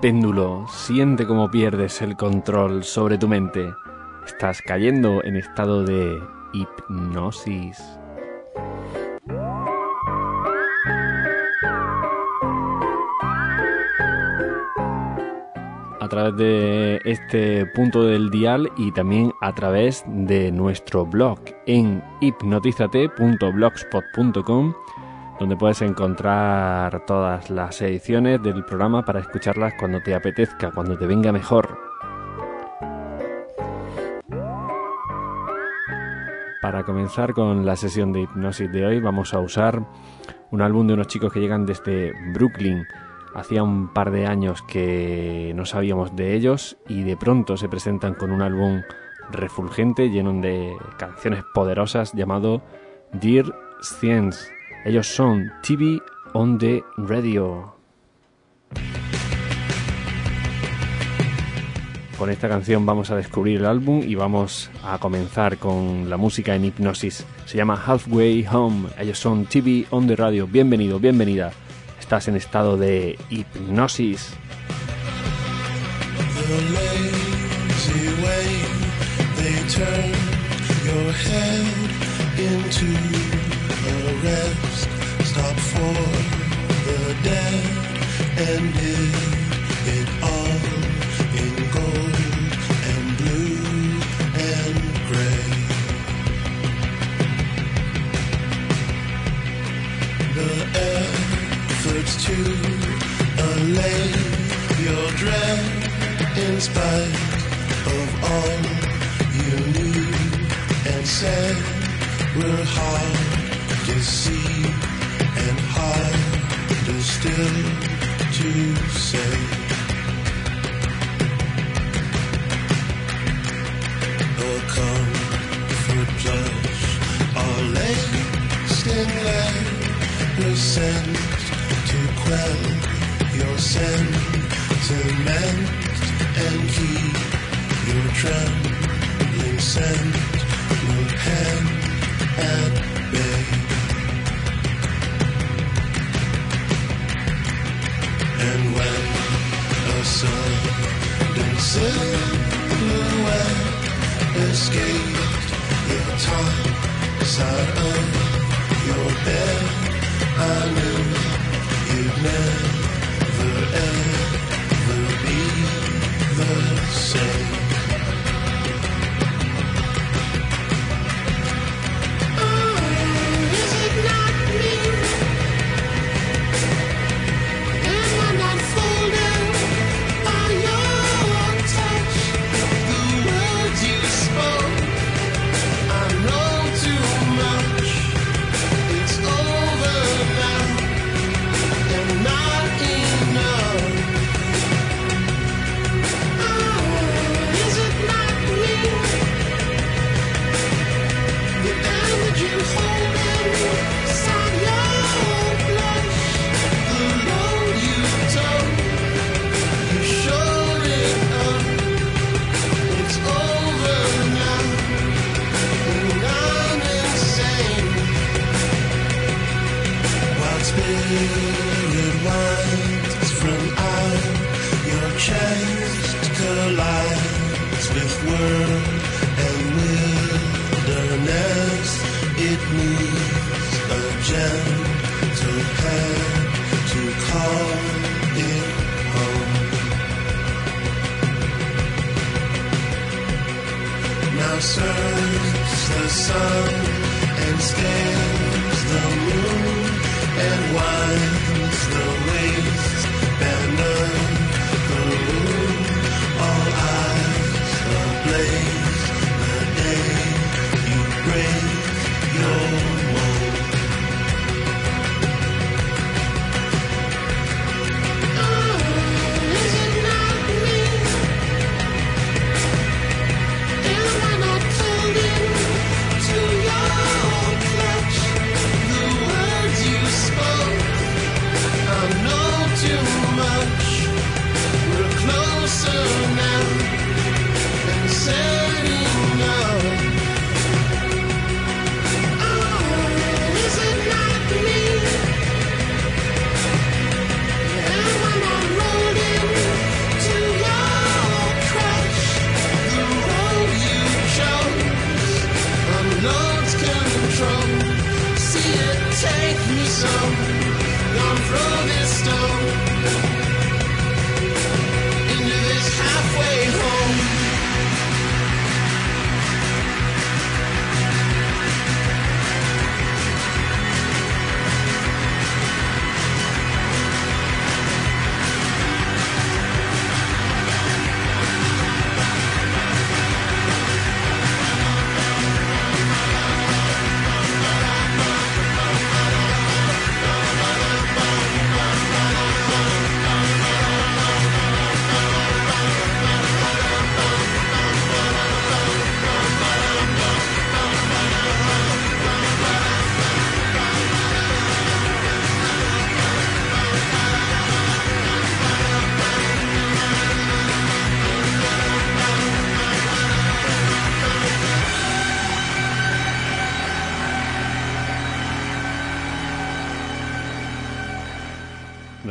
Péndulo, siente cómo pierdes el control sobre tu mente. Estás cayendo en estado de hipnosis. a través de este punto del dial y también a través de nuestro blog en hipnotizate.blogspot.com donde puedes encontrar todas las ediciones del programa para escucharlas cuando te apetezca, cuando te venga mejor. Para comenzar con la sesión de hipnosis de hoy vamos a usar un álbum de unos chicos que llegan desde Brooklyn. Hacía un par de años que no sabíamos de ellos y de pronto se presentan con un álbum refulgente lleno de canciones poderosas llamado Dear Science. Ellos son TV on the Radio. Con esta canción vamos a descubrir el álbum y vamos a comenzar con la música en hipnosis. Se llama Halfway Home. Ellos son TV on the Radio. Bienvenido, bienvenida. Estás en estado de hipnosis. Rest, stop for the dead, and it all in gold and blue and gray. The efforts to allay your dread in spite of all you knew and said were hard to see and harder still to say. A comfort plush or leather sent to quell your sentiment and keep your trembling sentiment pen at And when a sudden silhouette escaped the top side of your bed, I knew you'd never ever be the same.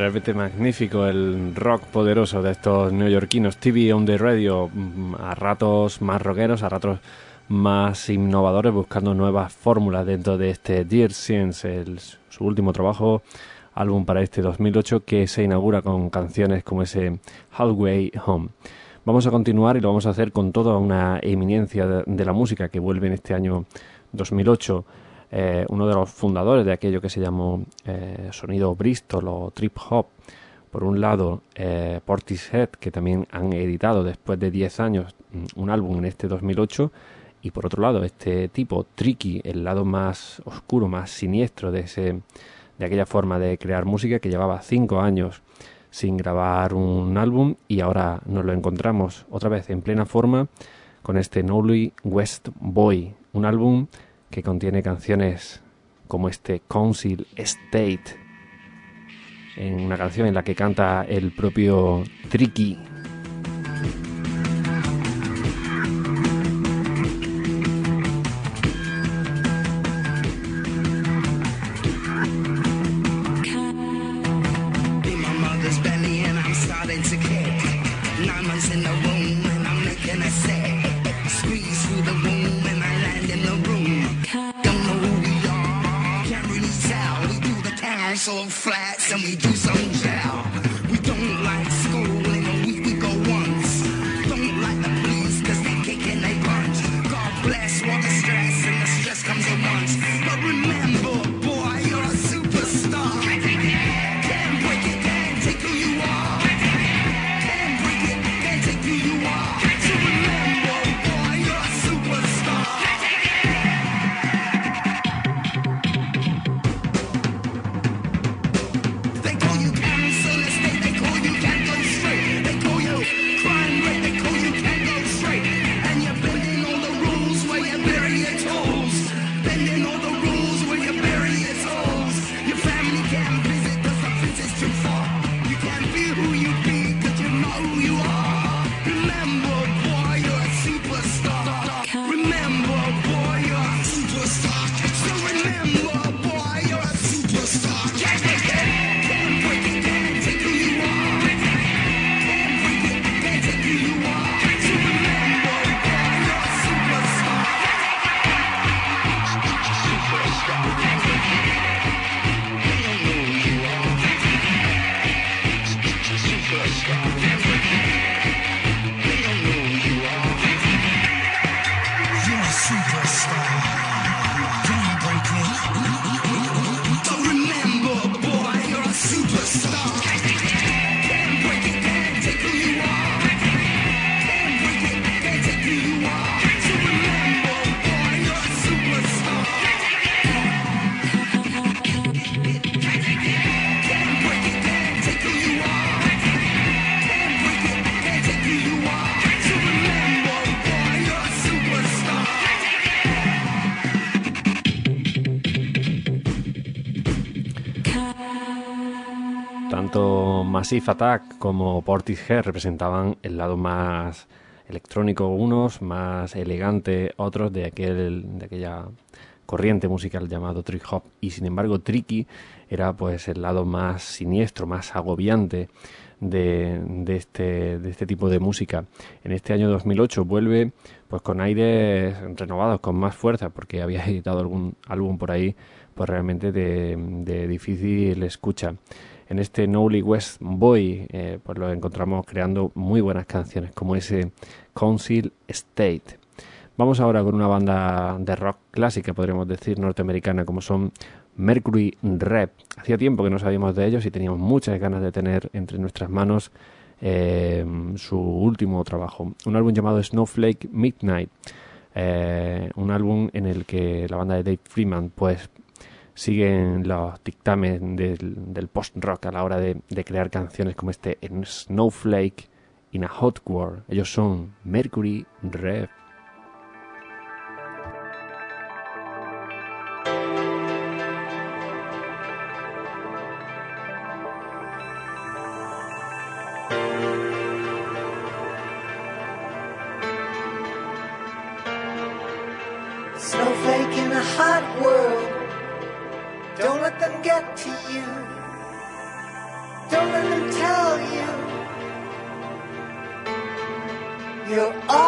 Realmente magnífico el rock poderoso de estos neoyorquinos. TV on the radio, mm, a ratos más rockeros, a ratos más innovadores, buscando nuevas fórmulas dentro de este Dear Science, el- su último trabajo, álbum para este 2008, que se inaugura con canciones como ese Halfway Home. Vamos a continuar y lo vamos a hacer con toda una eminencia de, de la música que vuelve en este año 2008. Eh, uno de los fundadores de aquello que se llamó eh, sonido Bristol o trip hop. Por un lado, eh, Portishead, que también han editado después de 10 años mm, un álbum en este 2008. Y por otro lado, este tipo, Tricky, el lado más oscuro, más siniestro de, ese, de aquella forma de crear música que llevaba 5 años sin grabar un álbum y ahora nos lo encontramos otra vez en plena forma con este Nolly West Boy, un álbum que contiene canciones como este Council State, en una canción en la que canta el propio Tricky. Massive Attack como Portishead representaban el lado más electrónico unos, más elegante otros de, aquel, de aquella corriente musical llamado trip hop y sin embargo Tricky era pues el lado más siniestro, más agobiante de, de este, de este tipo de música. En este año 2008 vuelve pues con aires renovados, con más fuerza, porque había editado algún álbum por ahí pues realmente de, de difícil escucha. En este Nowly West Boy eh, pues lo encontramos creando muy buenas canciones como ese Council State. Vamos ahora con una banda de rock clásica, podríamos decir, norteamericana, como son Mercury Rep. Hacía tiempo que no sabíamos de ellos y teníamos muchas ganas de tener entre nuestras manos eh, su último trabajo. Un álbum llamado Snowflake Midnight. Eh, un álbum en el que la banda de Dave Freeman pues siguen los dictamen del, del post-rock a la hora de, de crear canciones como este en Snowflake in a Hot World. Ellos son Mercury Rev. You're all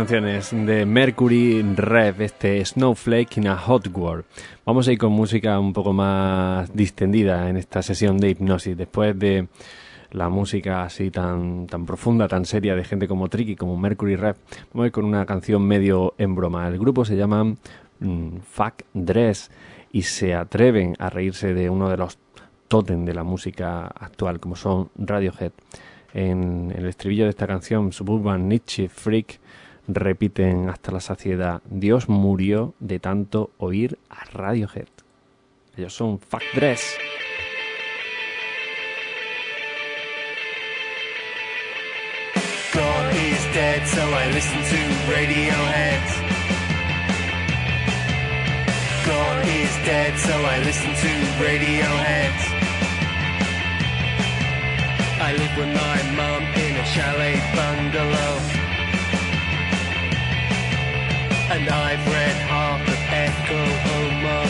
canciones de Mercury Rev, este Snowflake in a Hot World. Vamos a ir con música un poco más distendida en esta sesión de hipnosis. Después de la música así tan, tan profunda, tan seria de gente como Tricky, como Mercury Rev, vamos a ir con una canción medio en broma. El grupo se llama mm, Fuck Dress y se atreven a reírse de uno de los tótem de la música actual, como son Radiohead. En el estribillo de esta canción, Suburban Nietzsche Freak, repiten hasta la saciedad, Dios murió de tanto oír a Radiohead. Ellos son Fuck Dress. God is dead, so I listen to Radiohead. God is dead, so I listen to Radiohead. I live with my mum in a chalet bungalow. And I've read half of Echo Homo.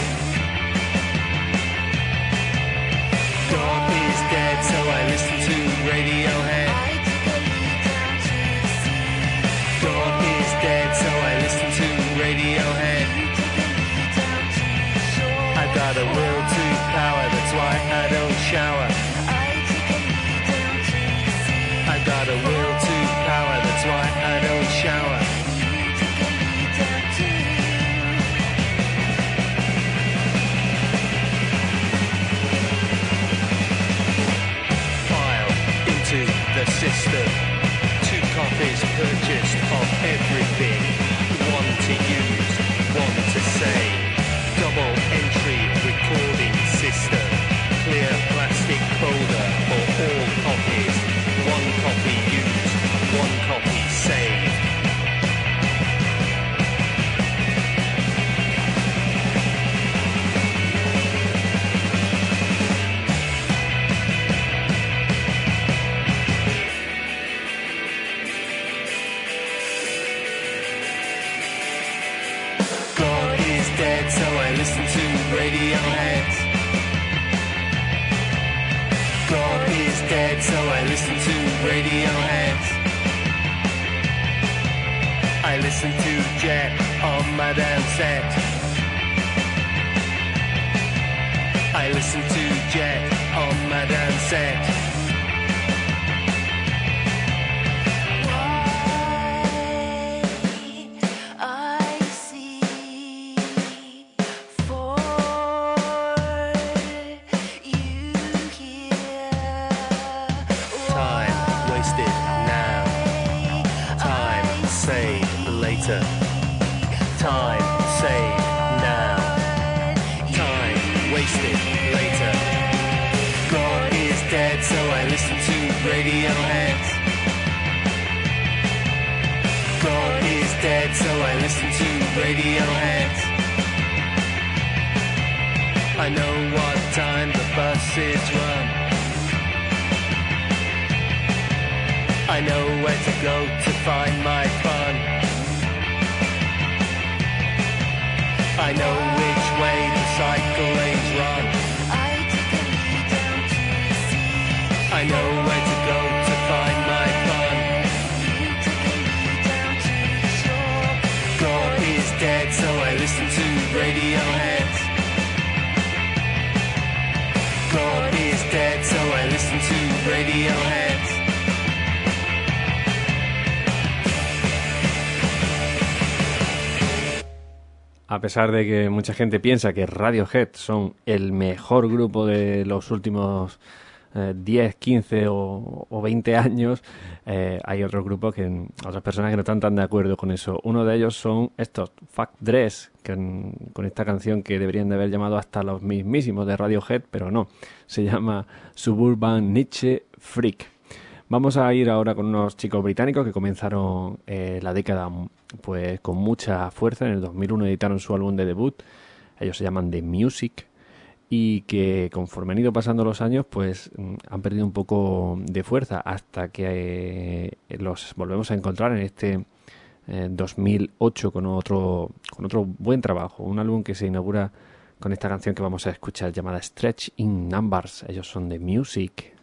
God is dead, so I listen to Radiohead. of everything. Listen to Radiohead. God is dead, so I listen to Radiohead. I listen to Jet on my dance set. I listen to Jet on my dance set. Run. I know where to go to find my A pesar de que mucha gente piensa que Radiohead son el mejor grupo de los últimos eh, 10, 15 o, o 20 años, eh, hay otros grupos que otras personas que no están tan de acuerdo con eso. Uno de ellos son estos, Fact Dress, que, con esta canción que deberían de haber llamado hasta los mismísimos de Radiohead, pero no, se llama Suburban Nietzsche Freak. Vamos a ir ahora con unos chicos británicos que comenzaron eh, la década pues con mucha fuerza. En el 2001 editaron su álbum de debut. Ellos se llaman The Music y que conforme han ido pasando los años pues mm, han perdido un poco de fuerza hasta que eh, los volvemos a encontrar en este eh, 2008 con otro con otro buen trabajo, un álbum que se inaugura con esta canción que vamos a escuchar llamada Stretch in Numbers. Ellos son The Music.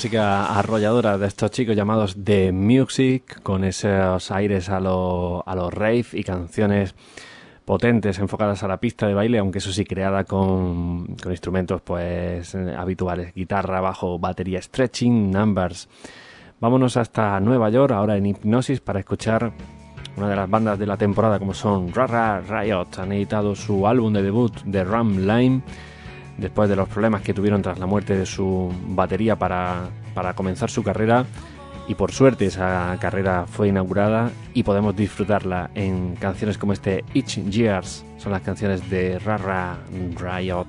Música arrolladora de estos chicos llamados The Music, con esos aires a los a los rave y canciones potentes enfocadas a la pista de baile, aunque eso sí creada con, con instrumentos pues habituales, guitarra, bajo, batería, stretching, numbers. Vámonos hasta Nueva York, ahora en Hipnosis, para escuchar una de las bandas de la temporada como son Rara Riot. Han editado su álbum de debut de Ram Line después de los problemas que tuvieron tras la muerte de su batería para, para comenzar su carrera. Y por suerte esa carrera fue inaugurada y podemos disfrutarla en canciones como este Each Years. Son las canciones de Rara Riot.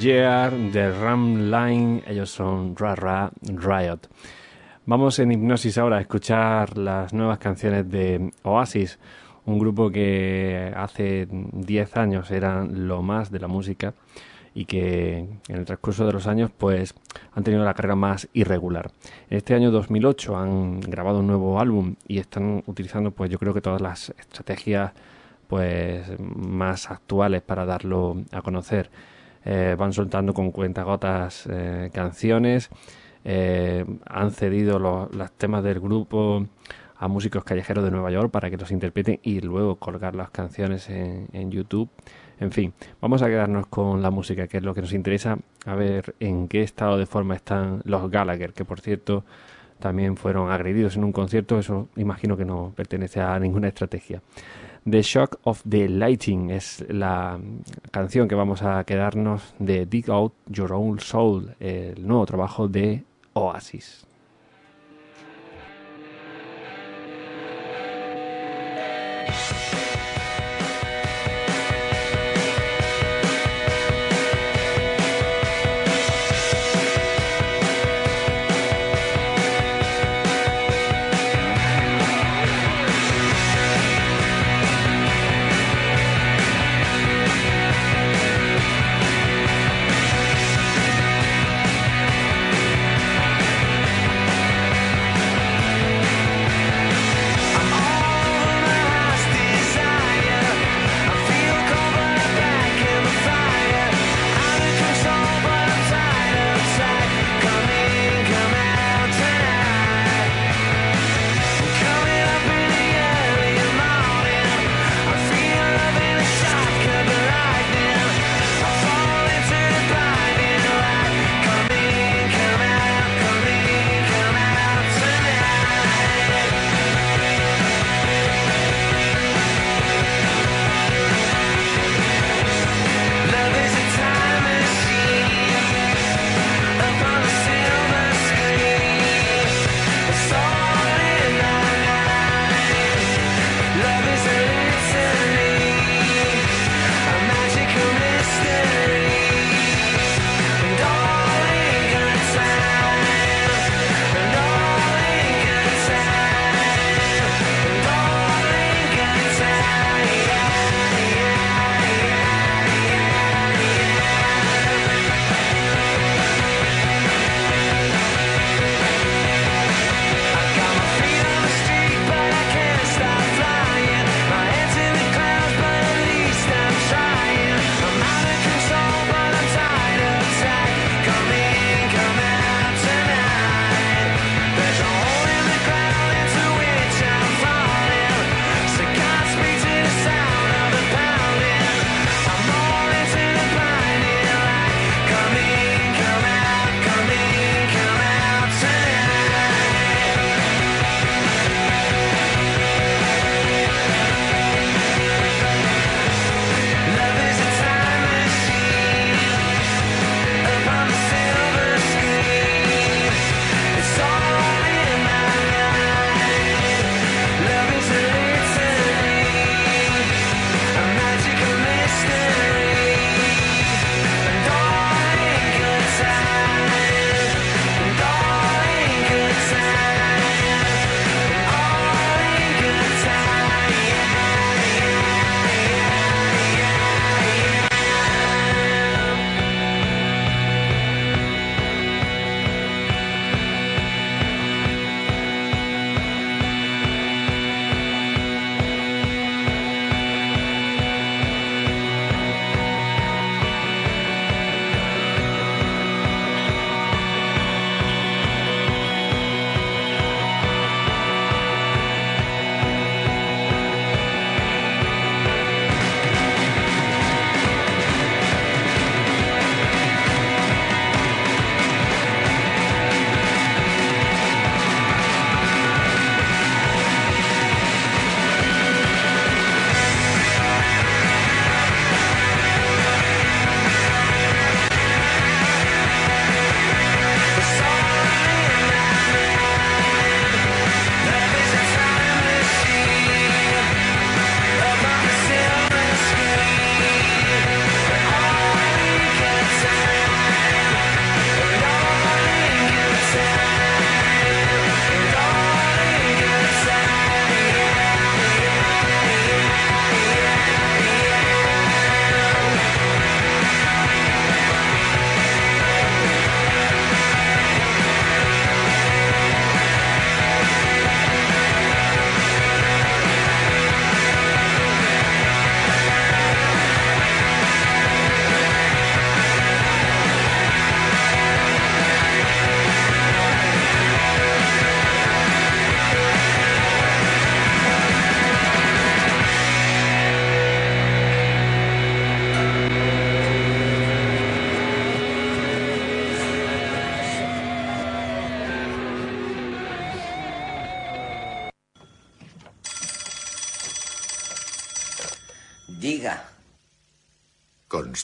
Year de Ram Line, ellos son Rara Riot. Vamos en hipnosis ahora a escuchar las nuevas canciones de Oasis, un grupo que hace 10 años eran lo más de la música y que en el transcurso de los años pues han tenido la carrera más irregular. Este año 2008 han grabado un nuevo álbum y están utilizando pues yo creo que todas las estrategias pues más actuales para darlo a conocer. Eh, van soltando con cuentagotas eh, canciones, eh, han cedido los, temas del grupo a músicos callejeros de Nueva York para que los interpreten y luego colgar las canciones en, en YouTube. En fin, vamos a quedarnos con la música, que es lo que nos interesa, a ver en qué estado de forma están los Gallagher, que por cierto también fueron agredidos en un concierto, eso imagino que no pertenece a ninguna estrategia. The Shock of the Lighting es la canción que vamos a quedarnos de Dig Out Your Own Soul, el nuevo trabajo de Oasis.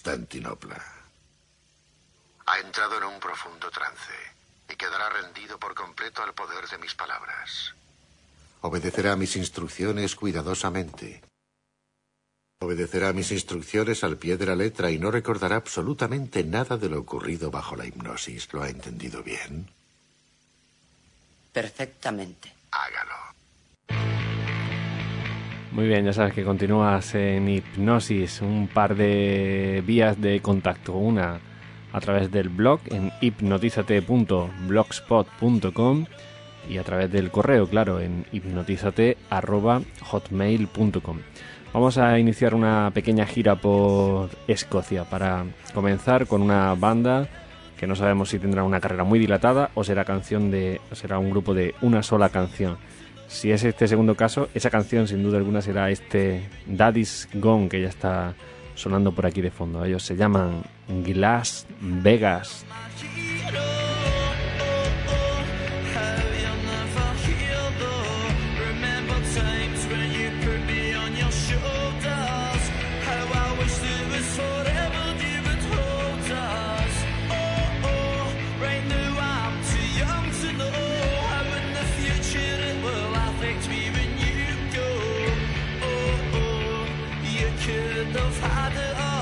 Constantinopla. Ha entrado en un profundo trance y quedará rendido por completo al poder de mis palabras. Obedecerá mis instrucciones cuidadosamente. Obedecerá mis instrucciones al pie de la letra y no recordará absolutamente nada de lo ocurrido bajo la hipnosis. ¿Lo ha entendido bien? Perfectamente. Hágalo. Muy bien, ya sabes que continúas en hipnosis, un par de vías de contacto. Una a través del blog en hipnotizate.blogspot.com y a través del correo, claro, en hipnotizate.hotmail.com. Vamos a iniciar una pequeña gira por Escocia para comenzar con una banda que no sabemos si tendrá una carrera muy dilatada o será canción de o será un grupo de una sola canción si es este segundo caso, esa canción sin duda alguna será este Daddy's Gone que ya está sonando por aquí de fondo. Ellos se llaman Glass Vegas. the Father of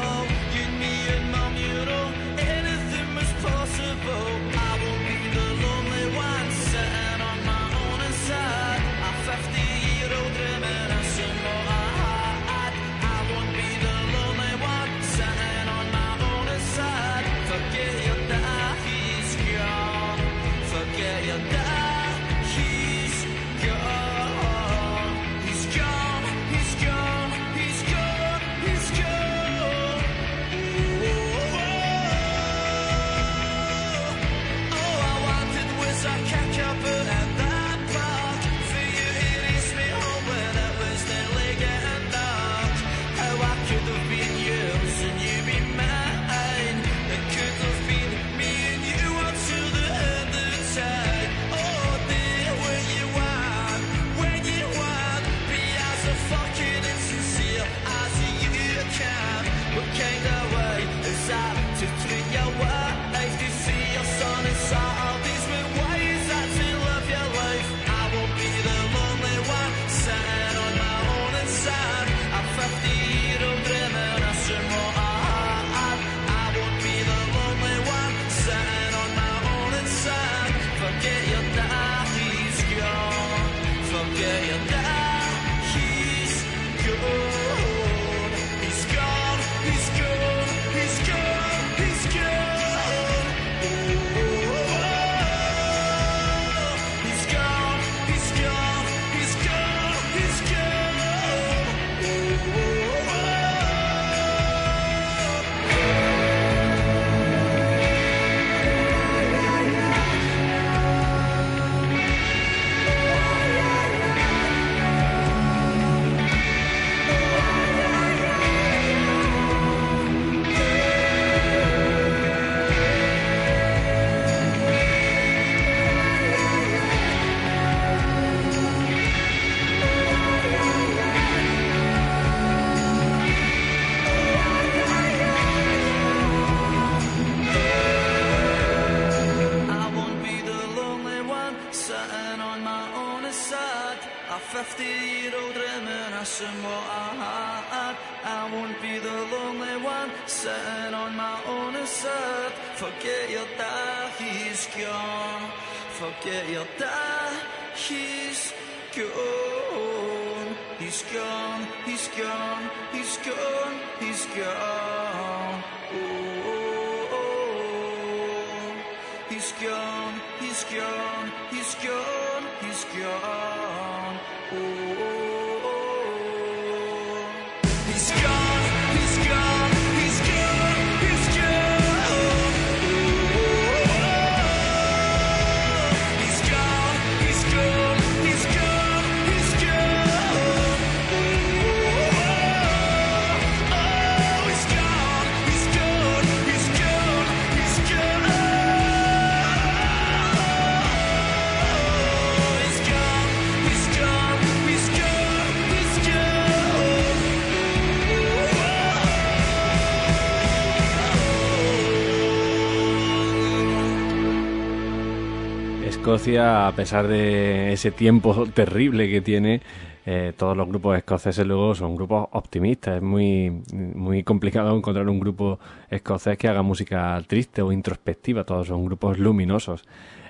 Escocia, a pesar de ese tiempo terrible que tiene, eh, todos los grupos escoceses luego son grupos optimistas. Es muy, muy complicado encontrar un grupo escocés que haga música triste o introspectiva. Todos son grupos luminosos.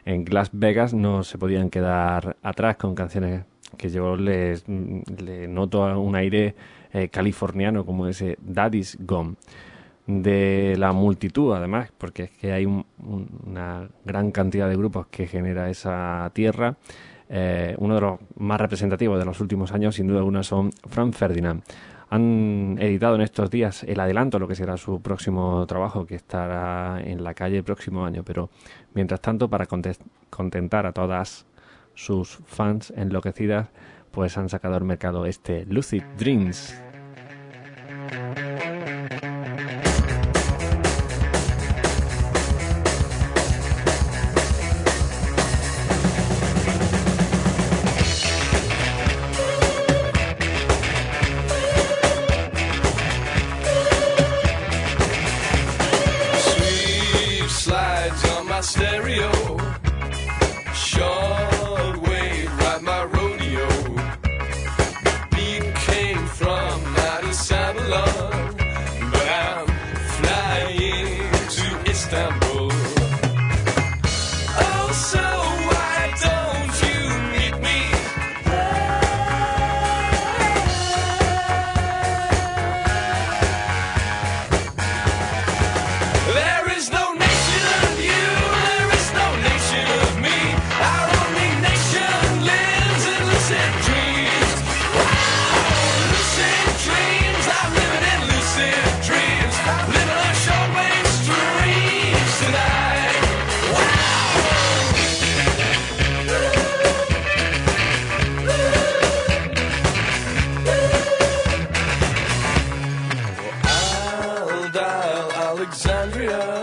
En Las Vegas no se podían quedar atrás con canciones que yo les, le noto un aire eh, californiano como ese Daddy's Gone de la multitud, además, porque es que hay un- un- una gran cantidad de grupos que genera esa tierra. Eh, uno de los más representativos de los últimos años, sin duda alguna, son Frank Ferdinand. Han editado en estos días el adelanto, lo que será su próximo trabajo, que estará en la calle el próximo año. Pero mientras tanto, para contentar a todas sus fans enloquecidas, pues han sacado al mercado este Lucid Dreams. Alexandria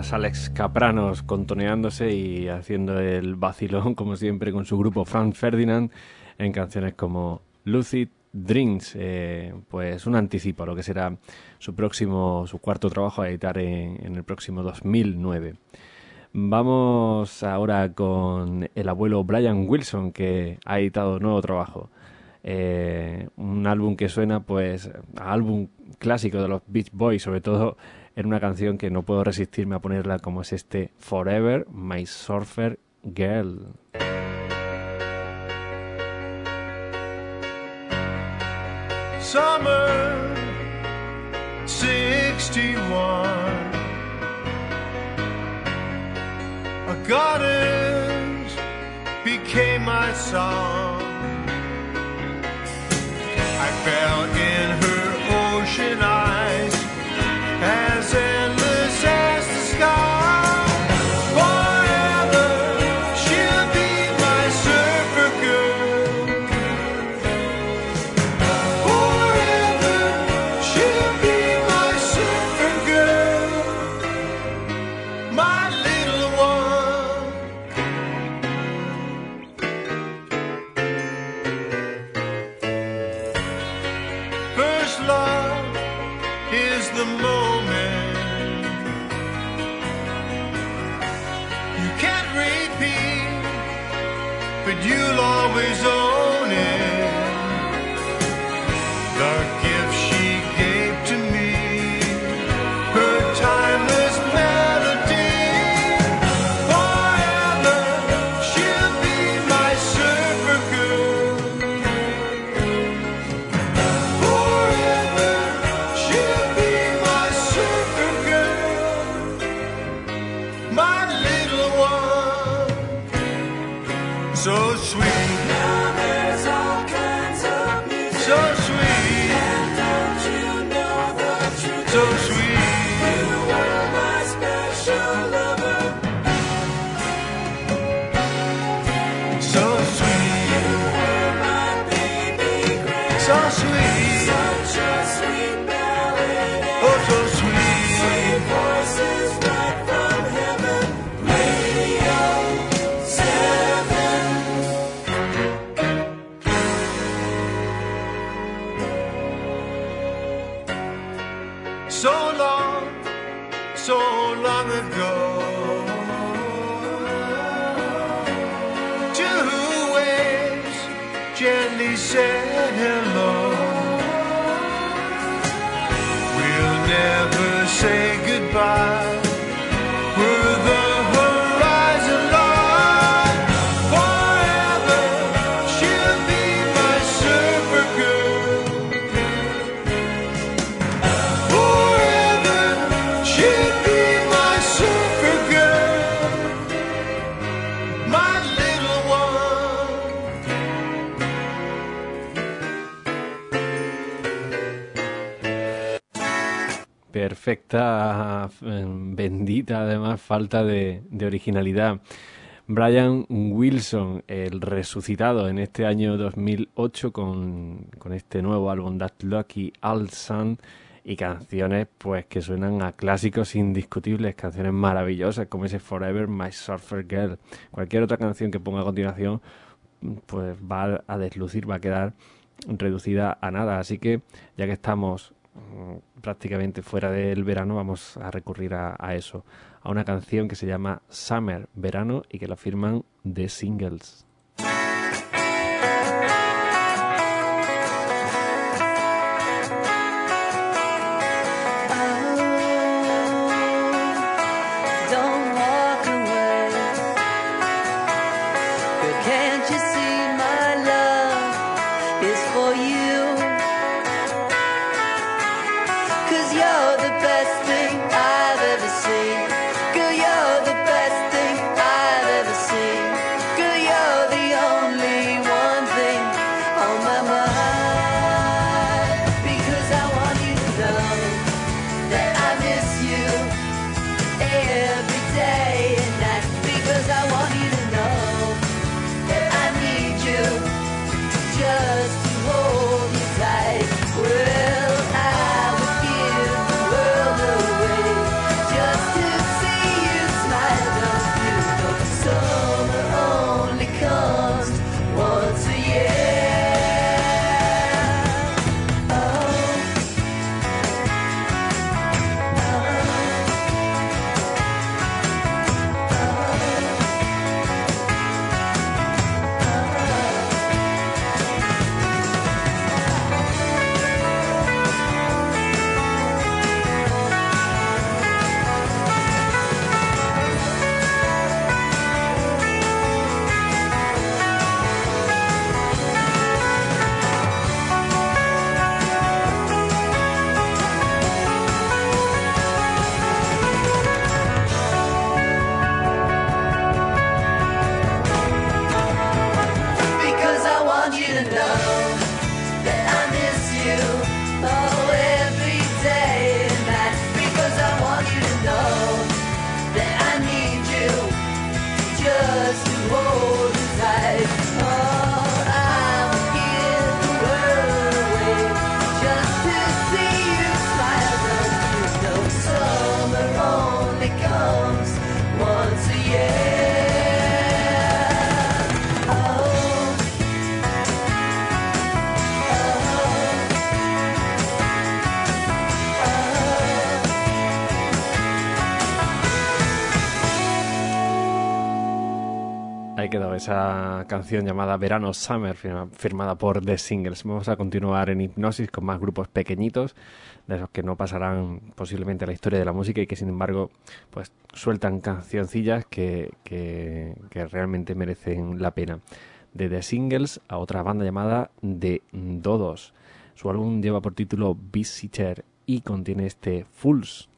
Alex Capranos contoneándose y haciendo el vacilón, como siempre, con su grupo Frank Ferdinand en canciones como Lucid Dreams, eh, pues un anticipo a lo que será su próximo, su cuarto trabajo a editar en, el próximo 2009. Vamos ahora con el abuelo Brian Wilson, que ha editado nuevo trabajo. Eh, un álbum que suena pues a álbum clásico de los Beach Boys, sobre todo en una canción que no puedo resistirme a ponerla como es este Forever My Surfer Girl. Summer 61. A goddess became my song. I fell in but you'll always own Perfecta, eh, bendita además falta de, originalidad. Brian Wilson, el resucitado en este año 2008 con, este nuevo álbum That Lucky Alsan y canciones pues que suenan a clásicos indiscutibles, canciones maravillosas como ese Forever My Surfer Girl. Cualquier otra canción que ponga a continuación pues va a deslucir, va a quedar reducida a nada. Así que ya que estamos prácticamente fuera del verano, vamos a recurrir a, a eso, a una canción que se llama Summer, verano, y que la firman The Singles. Esa canción llamada Verano Summer, firma- firmada por The Singles. Vamos a continuar en Hipnosis con más grupos pequeñitos, de esos que no pasarán posiblemente a la historia de la música y que sin embargo pues sueltan cancioncillas que, que, que realmente merecen la pena. De The Singles a otra banda llamada The Dodos. Su álbum lleva por título Visitor y contiene este Fools.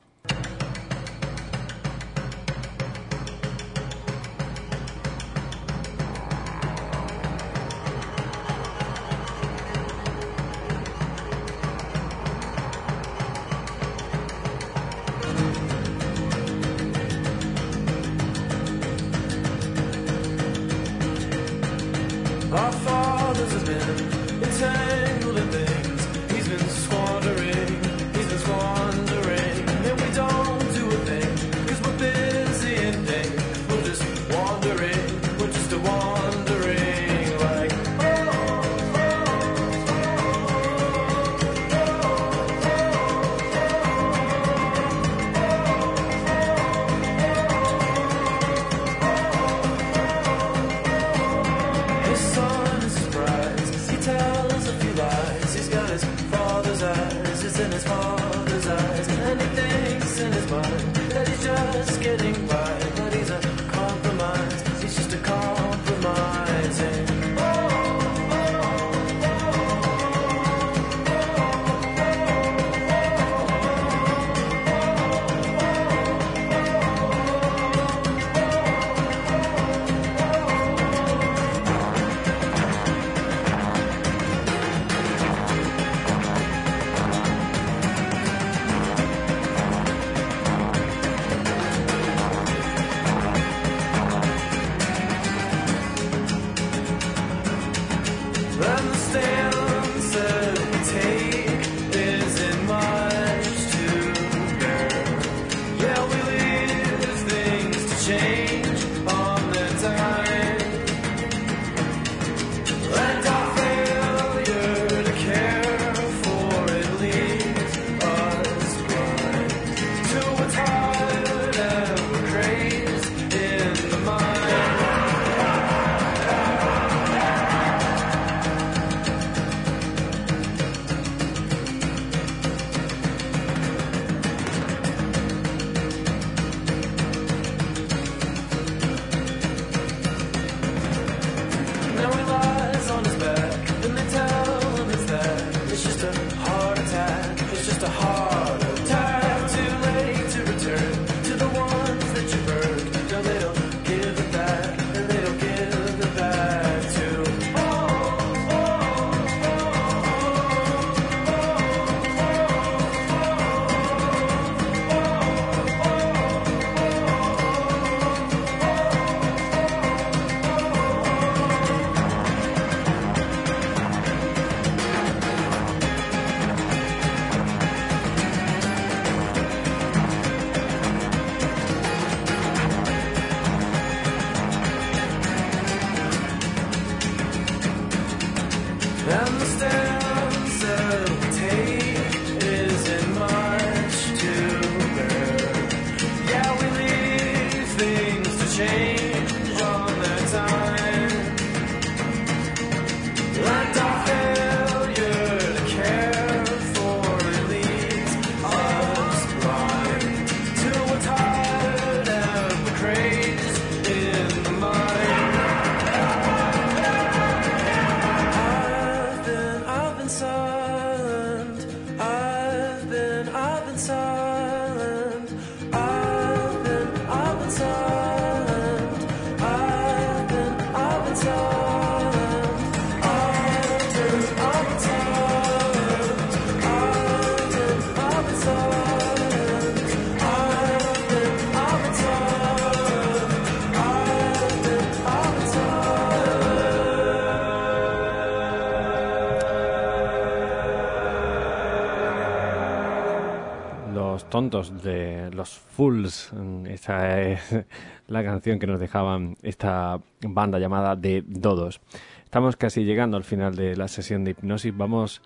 Tontos de los Fools. Esa es la canción que nos dejaban esta banda llamada de Dodos. Estamos casi llegando al final de la sesión de hipnosis. Vamos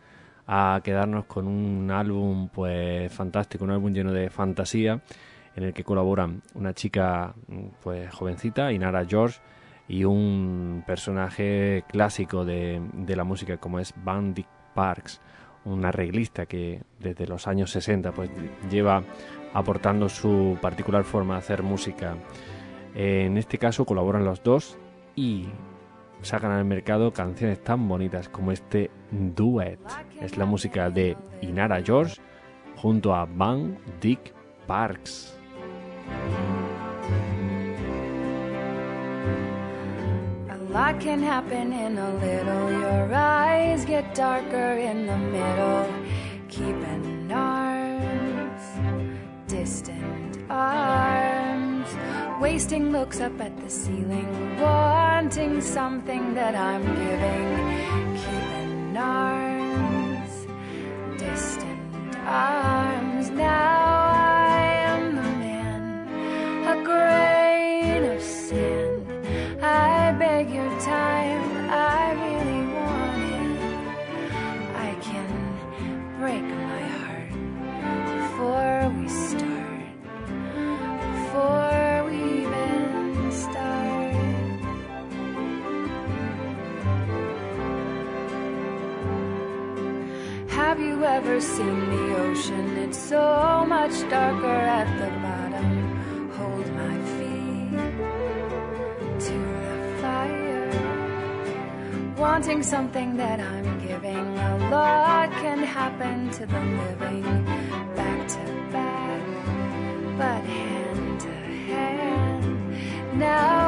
a quedarnos con un álbum pues fantástico, un álbum lleno de fantasía en el que colaboran una chica pues jovencita, Inara George, y un personaje clásico de, de la música como es Dyck Parks, un arreglista que desde los años 60 pues lleva aportando su particular forma de hacer música. En este caso colaboran los dos y sacan al mercado canciones tan bonitas como este Duet. Es la música de Inara George junto a Van Dyck Parks. Lot can happen in a little. Your eyes get darker in the middle. Keeping arms, distant arms. Wasting looks up at the ceiling. Wanting something that I'm giving. Keeping arms, distant arms. Now time, I really want it. I can break my heart before we start. Before we even start. Have you ever seen the ocean? It's so much darker at the Wanting something that I'm giving. A lot can happen to the living. Back to back, but hand to hand. Now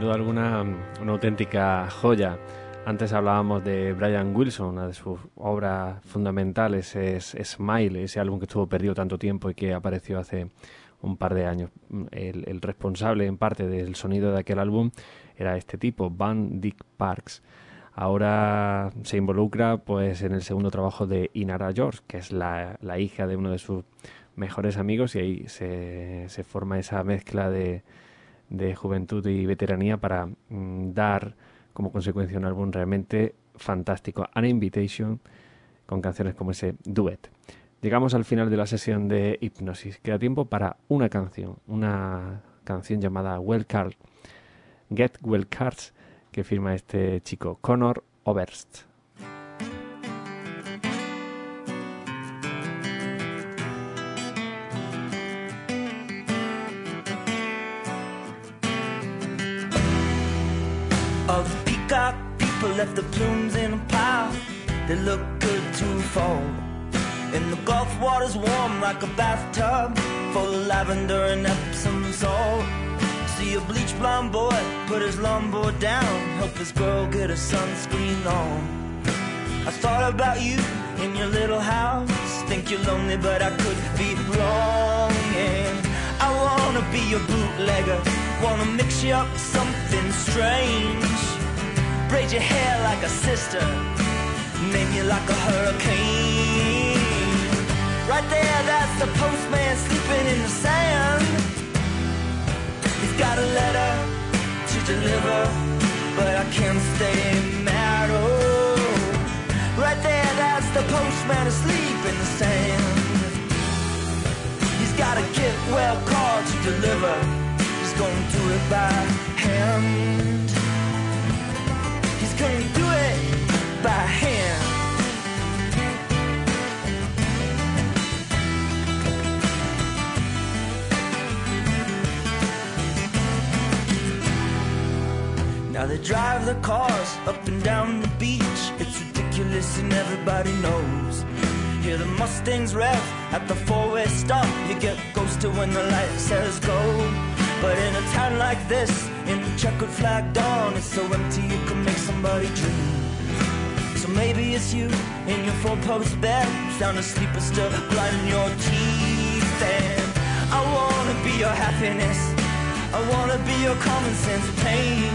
Duda alguna, una auténtica joya. Antes hablábamos de Brian Wilson, una de sus obras fundamentales es Smile, ese álbum que estuvo perdido tanto tiempo y que apareció hace un par de años. El, el responsable en parte del sonido de aquel álbum era este tipo, Van Dyck Parks. Ahora se involucra pues en el segundo trabajo de Inara George, que es la, la hija de uno de sus mejores amigos y ahí se, se forma esa mezcla de, de juventud y veteranía para mm, dar como consecuencia un álbum realmente fantástico. An Invitation con canciones como ese Duet. Llegamos al final de la sesión de hipnosis. Queda tiempo para una canción, una canción llamada Well Card, Get Well Cards, que firma este chico, Connor Oberst. People left the plumes in a pile. They look good to fall. And the Gulf water's warm like a bathtub full of lavender and Epsom salt. See a bleach blonde boy put his longboard down, help his girl get her sunscreen on. I thought about you in your little house. Think you're lonely, but I could be wrong. And I wanna be your bootlegger. Wanna mix you up with something strange. Braid your hair like a sister. Name you like a hurricane. Right there, that's the postman sleeping in the sand. He's got a letter to deliver, but I can't stay mad. Oh, right there, that's the postman asleep in the sand. He's got a get well call to deliver. He's gonna do it by hand couldn't do it by hand. Now they drive the cars up and down the beach. It's ridiculous and everybody knows. Hear the Mustangs rev at the four-way stop. You get ghosted when the light says go. But in a town like this, in the checkered flag dawn, it's so empty you can make somebody dream. So maybe it's you in your four-post bed, sound asleep but still grinding your teeth. And I wanna be your happiness. I wanna be your common sense pain.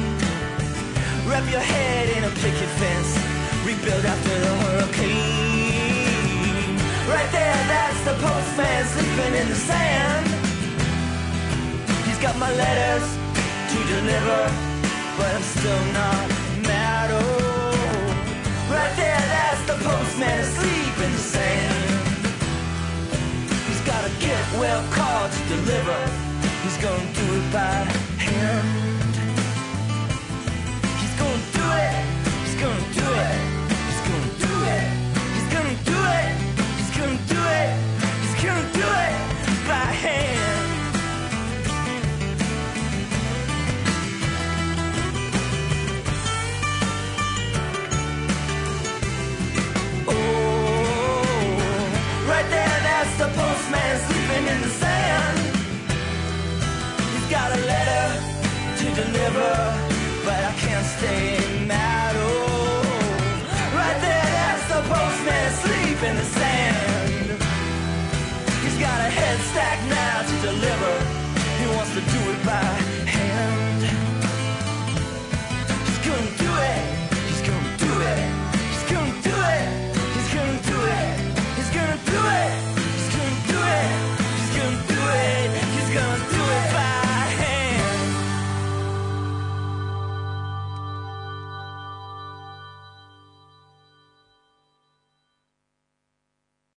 Wrap your head in a picket fence. Rebuild after the hurricane. Right there, that's the postman sleeping in the sand. Got my letters to deliver, but I'm still not mad. Oh, right there, that's the postman asleep in the sand. He's got a get well call to deliver. He's gonna do it by hand. He's gonna do it. He's gonna do it. Deliver, but I can't stay mad. Oh, right there, that's the postman asleep in the